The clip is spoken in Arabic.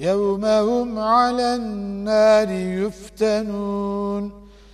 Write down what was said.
يوم هم على النار يفتنون.